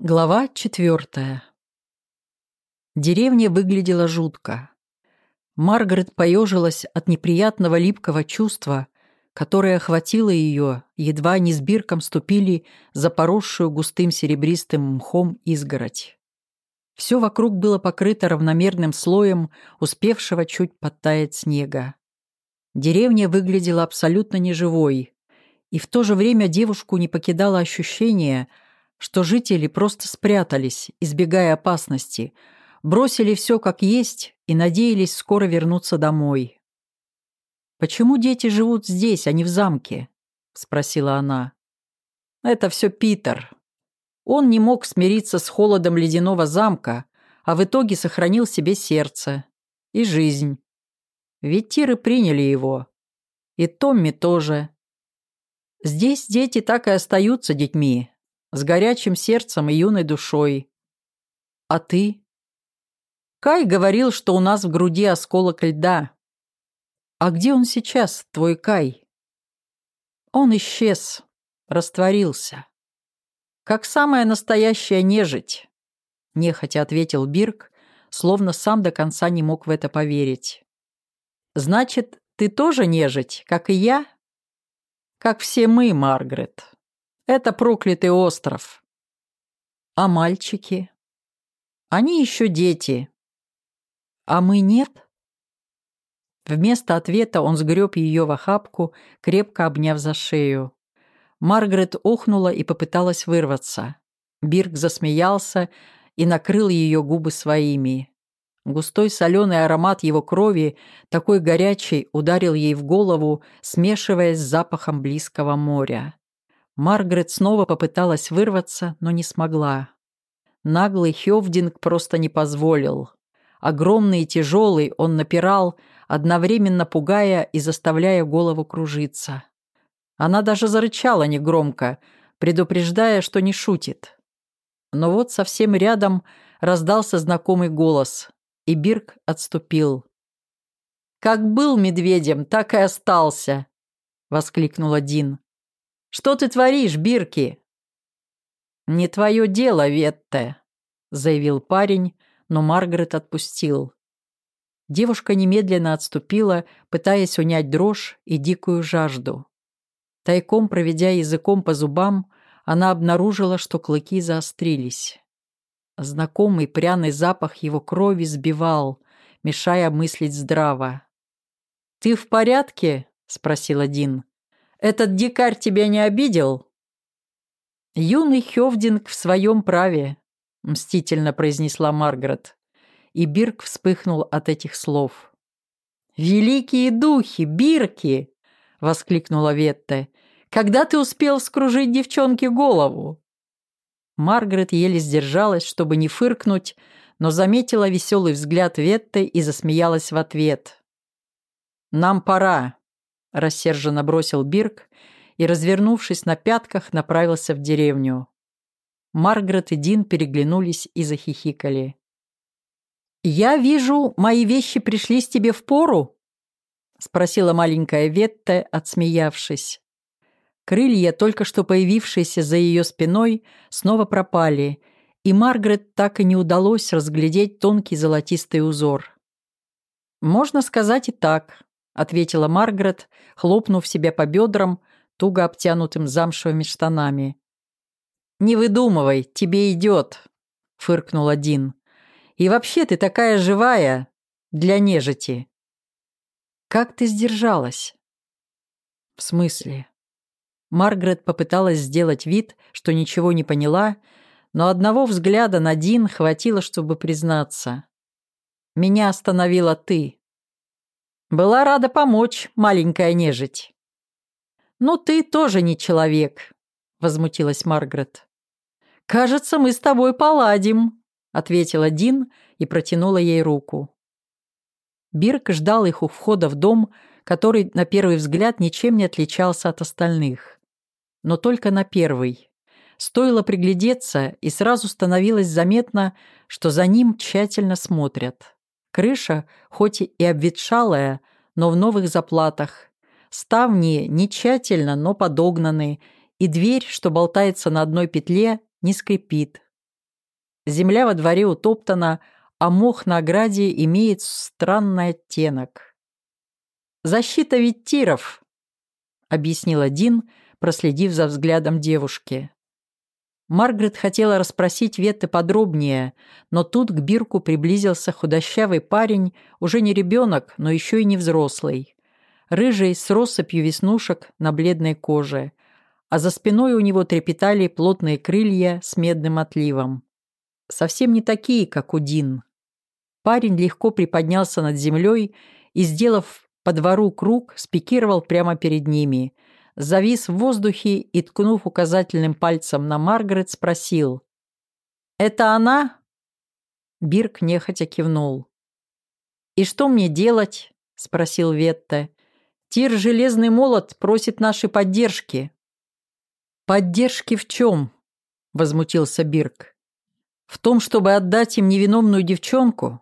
Глава четвертая. Деревня выглядела жутко. Маргарет поежилась от неприятного липкого чувства, которое охватило ее, едва они с Бирком ступили за поросшую густым серебристым мхом изгородь. Все вокруг было покрыто равномерным слоем успевшего чуть подтаять снега. Деревня выглядела абсолютно неживой, и в то же время девушку не покидало ощущение – что жители просто спрятались, избегая опасности, бросили все как есть и надеялись скоро вернуться домой. «Почему дети живут здесь, а не в замке?» — спросила она. «Это все Питер. Он не мог смириться с холодом ледяного замка, а в итоге сохранил себе сердце и жизнь. Ведь тиры приняли его. И Томми тоже. Здесь дети так и остаются детьми, с горячим сердцем и юной душой. А ты? Кай говорил, что у нас в груди осколок льда. А где он сейчас, твой Кай? Он исчез, растворился. Как самая настоящая нежить, нехотя ответил Бирк, словно сам до конца не мог в это поверить. Значит, ты тоже нежить, как и я? Как все мы, Маргарет. Это проклятый остров. А мальчики? Они еще дети. А мы нет? Вместо ответа он сгреб ее в охапку, крепко обняв за шею. Маргарет охнула и попыталась вырваться. Бирк засмеялся и накрыл ее губы своими. Густой соленый аромат его крови, такой горячий, ударил ей в голову, смешиваясь с запахом близкого моря. Маргарет снова попыталась вырваться, но не смогла. Наглый Хёвдинг просто не позволил. Огромный и тяжелый он напирал, одновременно пугая и заставляя голову кружиться. Она даже зарычала негромко, предупреждая, что не шутит. Но вот совсем рядом раздался знакомый голос, и Бирк отступил. «Как был медведем, так и остался!» — воскликнула Дин. Что ты творишь, Бирки?» «Не твое дело, Ветте», — заявил парень, но Маргарет отпустил. Девушка немедленно отступила, пытаясь унять дрожь и дикую жажду. Тайком проведя языком по зубам, она обнаружила, что клыки заострились. Знакомый пряный запах его крови сбивал, мешая мыслить здраво. «Ты в порядке?» — спросил Дин. Этот дикарь тебя не обидел?» «Юный Хевдинг в своем праве», — мстительно произнесла Маргарет. И Бирк вспыхнул от этих слов. «Великие духи, Бирки!» — воскликнула Ветте. «Когда ты успел скружить девчонке голову?» Маргарет еле сдержалась, чтобы не фыркнуть, но заметила веселый взгляд Ветты и засмеялась в ответ. «Нам пора», — рассерженно бросил Бирк и, развернувшись на пятках, направился в деревню. Маргарет и Дин переглянулись и захихикали. «Я вижу, мои вещи пришлись тебе в пору?» — спросила маленькая Ветта, отсмеявшись. Крылья, только что появившиеся за ее спиной, снова пропали, и Маргарет так и не удалось разглядеть тонкий золотистый узор. «Можно сказать и так», ответила Маргарет, хлопнув себя по бедрам, туго обтянутым замшевыми штанами. «Не выдумывай, тебе идет», — фыркнул один. «И вообще ты такая живая для нежити». «Как ты сдержалась?» «В смысле?» Маргарет попыталась сделать вид, что ничего не поняла, но одного взгляда на Дин хватило, чтобы признаться. «Меня остановила ты». Была рада помочь, маленькая нежить. «Ну, ты тоже не человек», — возмутилась Маргарет. «Кажется, мы с тобой поладим», — ответила Дин и протянула ей руку. Бирк ждал их у входа в дом, который на первый взгляд ничем не отличался от остальных. Но только на первый. Стоило приглядеться, и сразу становилось заметно, что за ним тщательно смотрят. Крыша, хоть и обветшалая, но в новых заплатах. Ставни не тщательно, но подогнаны, и дверь, что болтается на одной петле, не скрипит. Земля во дворе утоптана, а мох на ограде имеет странный оттенок. «Защита виттиров», — объяснил один, проследив за взглядом девушки. Маргарет хотела расспросить Ветты подробнее, но тут к Бирку приблизился худощавый парень, уже не ребенок, но еще и не взрослый. Рыжий, с россыпью веснушек на бледной коже, а за спиной у него трепетали плотные крылья с медным отливом. Совсем не такие, как у Дин. Парень легко приподнялся над землей и, сделав по двору круг, спикировал прямо перед ними – завис в воздухе и, ткнув указательным пальцем на Маргарет, спросил. «Это она?» Бирк нехотя кивнул. «И что мне делать?» — спросил Ветте. «Тир Железный Молот просит нашей поддержки». «Поддержки в чем?» — возмутился Бирк. «В том, чтобы отдать им невиновную девчонку?»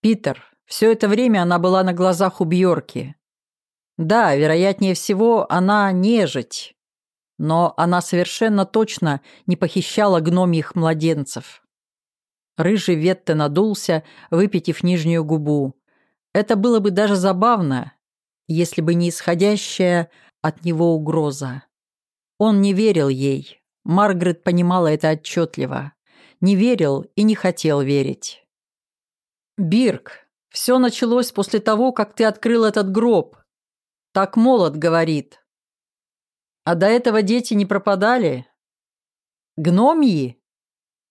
«Питер, все это время она была на глазах у Бьорки. Да, вероятнее всего, она нежить. Но она совершенно точно не похищала гномьих младенцев. Рыжий Ветте надулся, выпитив нижнюю губу. Это было бы даже забавно, если бы не исходящая от него угроза. Он не верил ей. Маргарет понимала это отчетливо. Не верил и не хотел верить. «Бирк, все началось после того, как ты открыл этот гроб», так молот говорит. А до этого дети не пропадали? Гномьи?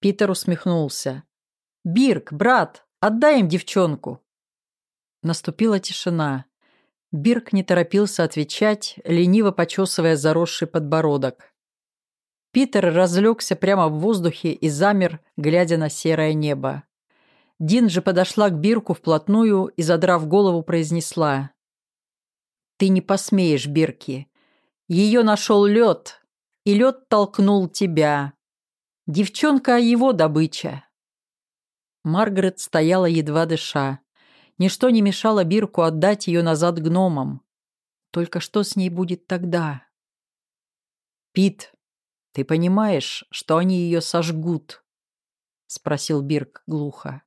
Питер усмехнулся. Бирк, брат, отдай им девчонку. Наступила тишина. Бирк не торопился отвечать, лениво почесывая заросший подбородок. Питер разлегся прямо в воздухе и замер, глядя на серое небо. Дин же подошла к Бирку вплотную и, задрав голову, произнесла. Ты не посмеешь, Бирки. Ее нашел лед, и лед толкнул тебя. Девчонка его добыча. Маргарет стояла едва дыша. Ничто не мешало Бирку отдать ее назад гномам. Только что с ней будет тогда? Пит, ты понимаешь, что они ее сожгут? Спросил Бирк глухо.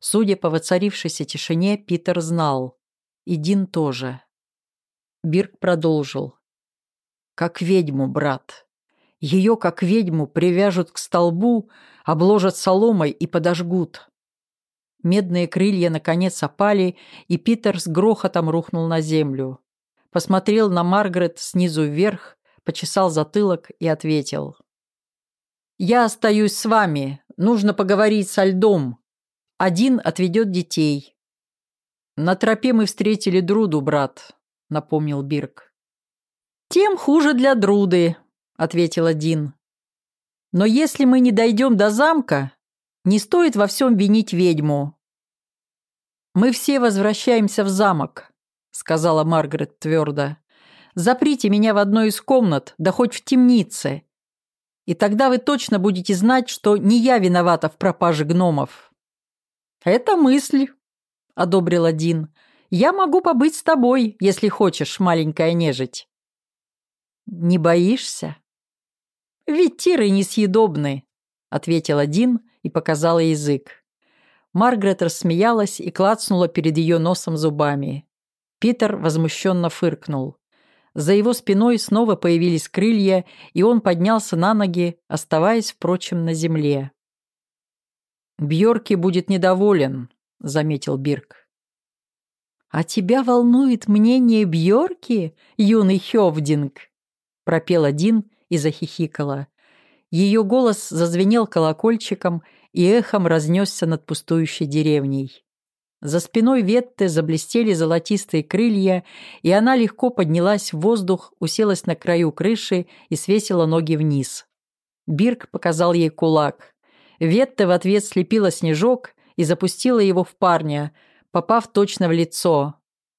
Судя по воцарившейся тишине, Питер знал. И Дин тоже. Бирк продолжил. «Как ведьму, брат. Ее, как ведьму, привяжут к столбу, обложат соломой и подожгут». Медные крылья наконец опали, и Питер с грохотом рухнул на землю. Посмотрел на Маргарет снизу вверх, почесал затылок и ответил. «Я остаюсь с вами. Нужно поговорить со льдом. Один отведет детей». На тропе мы встретили Друду, брат. — напомнил Бирк. «Тем хуже для Друды», — ответила Дин. «Но если мы не дойдем до замка, не стоит во всем винить ведьму». «Мы все возвращаемся в замок», — сказала Маргарет твердо. «Заприте меня в одной из комнат, да хоть в темнице. И тогда вы точно будете знать, что не я виновата в пропаже гномов». «Это мысль», — одобрила Дин. Я могу побыть с тобой, если хочешь, маленькая нежить». «Не боишься?» «Ведь тиры несъедобны», — ответил один и показала язык. Маргарет рассмеялась и клацнула перед ее носом зубами. Питер возмущенно фыркнул. За его спиной снова появились крылья, и он поднялся на ноги, оставаясь, впрочем, на земле. «Бьорки будет недоволен», — заметил Бирк. «А тебя волнует мнение Бьорки, юный Хёвдинг?» пропел один и захихикала. Ее голос зазвенел колокольчиком и эхом разнесся над пустующей деревней. За спиной Ветты заблестели золотистые крылья, и она легко поднялась в воздух, уселась на краю крыши и свесила ноги вниз. Бирк показал ей кулак. Ветта в ответ слепила снежок и запустила его в парня, попав точно в лицо.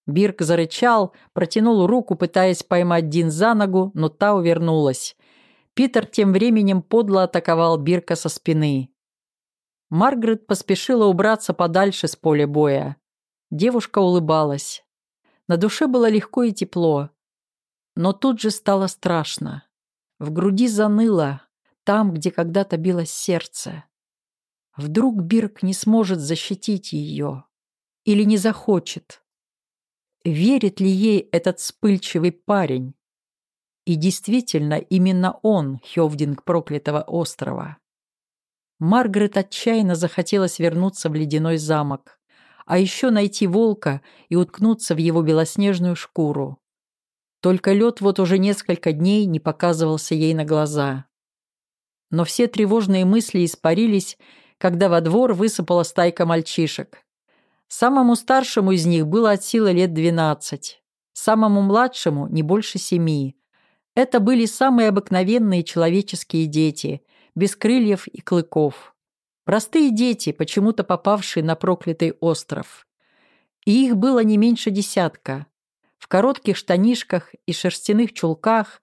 Бирк зарычал, протянул руку, пытаясь поймать Дин за ногу, но та увернулась. Питер тем временем подло атаковал Бирка со спины. Маргарет поспешила убраться подальше с поля боя. Девушка улыбалась. На душе было легко и тепло. Но тут же стало страшно. В груди заныло, там, где когда-то билось сердце. Вдруг Бирк не сможет защитить ее или не захочет. Верит ли ей этот вспыльчивый парень? И действительно, именно он, Хёвдинг проклятого острова. Маргарет отчаянно захотелось вернуться в ледяной замок, а еще найти волка и уткнуться в его белоснежную шкуру. Только лед вот уже несколько дней не показывался ей на глаза. Но все тревожные мысли испарились, когда во двор высыпала стайка мальчишек. Самому старшему из них было от силы лет двенадцать, самому младшему не больше семи. Это были самые обыкновенные человеческие дети, без крыльев и клыков. Простые дети, почему-то попавшие на проклятый остров. И их было не меньше десятка. В коротких штанишках и шерстяных чулках,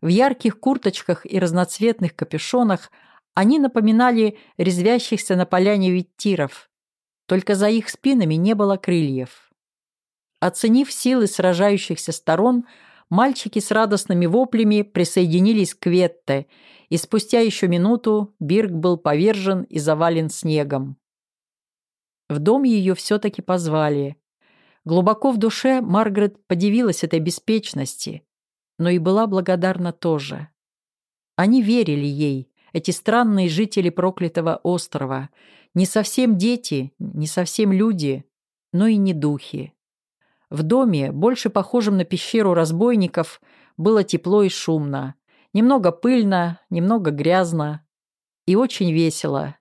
в ярких курточках и разноцветных капюшонах они напоминали резвящихся на поляне виттиров. Только за их спинами не было крыльев. Оценив силы сражающихся сторон, мальчики с радостными воплями присоединились к Ветте и спустя еще минуту Бирк был повержен и завален снегом. В дом ее все-таки позвали. Глубоко в душе Маргарет подивилась этой беспечности, но и была благодарна тоже. Они верили ей, эти странные жители проклятого острова, не совсем дети, не совсем люди, но и не духи. В доме, больше похожем на пещеру разбойников, было тепло и шумно. Немного пыльно, немного грязно и очень весело.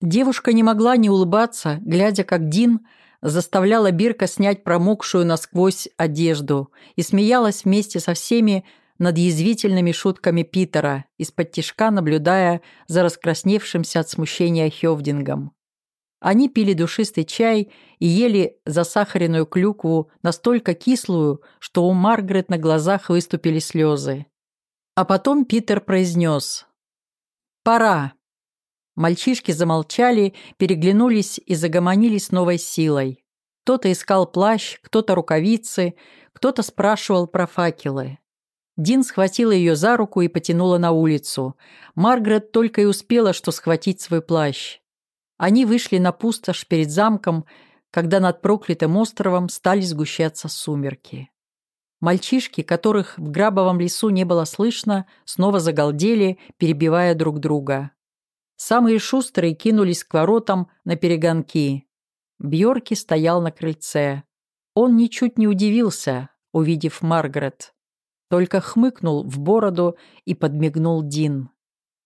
Девушка не могла не улыбаться, глядя, как Дин заставляла Бирка снять промокшую насквозь одежду и смеялась вместе со всеми над язвительными шутками Питера, из-под тишка наблюдая за раскрасневшимся от смущения Хёвдингом. Они пили душистый чай и ели засахаренную клюкву настолько кислую, что у Маргарет на глазах выступили слезы. А потом Питер произнес «Пора». Мальчишки замолчали, переглянулись и загомонили с новой силой. Кто-то искал плащ, кто-то рукавицы, кто-то спрашивал про факелы. Дин схватила ее за руку и потянула на улицу. Маргарет только и успела, что схватить свой плащ. Они вышли на пустошь перед замком, когда над проклятым островом стали сгущаться сумерки. Мальчишки, которых в грабовом лесу не было слышно, снова загалдели, перебивая друг друга. Самые шустрые кинулись к воротам на перегонки. Бьорки стоял на крыльце. Он ничуть не удивился, увидев Маргарет. Только хмыкнул в бороду и подмигнул Дин.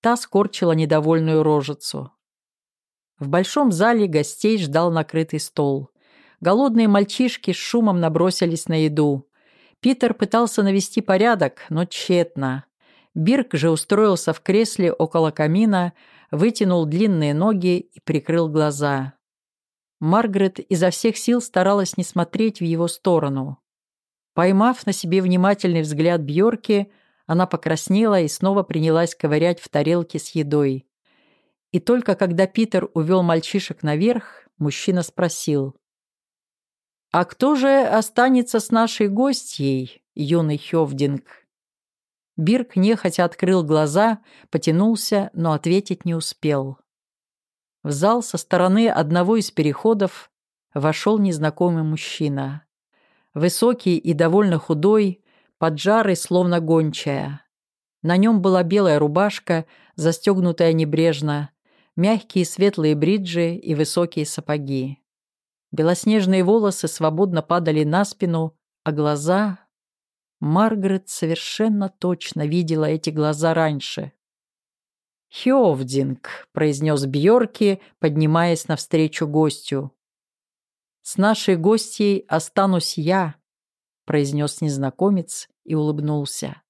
Та скорчила недовольную рожицу. В большом зале гостей ждал накрытый стол. Голодные мальчишки с шумом набросились на еду. Питер пытался навести порядок, но тщетно. Бирк же устроился в кресле около камина, вытянул длинные ноги и прикрыл глаза. Маргарет изо всех сил старалась не смотреть в его сторону. Поймав на себе внимательный взгляд Бьорки, она покраснела и снова принялась ковырять в тарелке с едой. И только когда Питер увел мальчишек наверх, мужчина спросил. «А кто же останется с нашей гостьей, юный Хёвдинг?» Бирк нехотя открыл глаза, потянулся, но ответить не успел. В зал со стороны одного из переходов вошел незнакомый мужчина. Высокий и довольно худой, поджарый, словно гончая. На нем была белая рубашка, застегнутая небрежно, мягкие светлые бриджи и высокие сапоги. Белоснежные волосы свободно падали на спину, а глаза... Маргарет совершенно точно видела эти глаза раньше. «Хёвдинг», — произнес Бьорки, поднимаясь навстречу гостю. «С нашей гостьей останусь я», — произнес незнакомец и улыбнулся.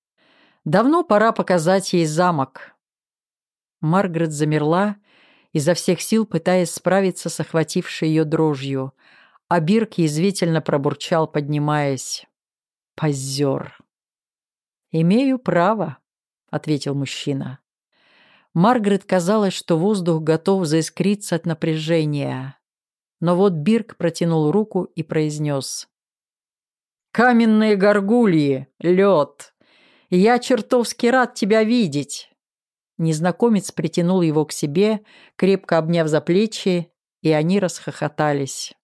«Давно пора показать ей замок». Маргарет замерла, изо всех сил пытаясь справиться с охватившей ее дрожью, а Бирк язвительно пробурчал, поднимаясь. «Позер!» «Имею право», — ответил мужчина. Маргарет казалось, что воздух готов заискриться от напряжения. Но вот Бирк протянул руку и произнес. «Каменные горгульи! Лед! Я чертовски рад тебя видеть!» Незнакомец притянул его к себе, крепко обняв за плечи, и они расхохотались.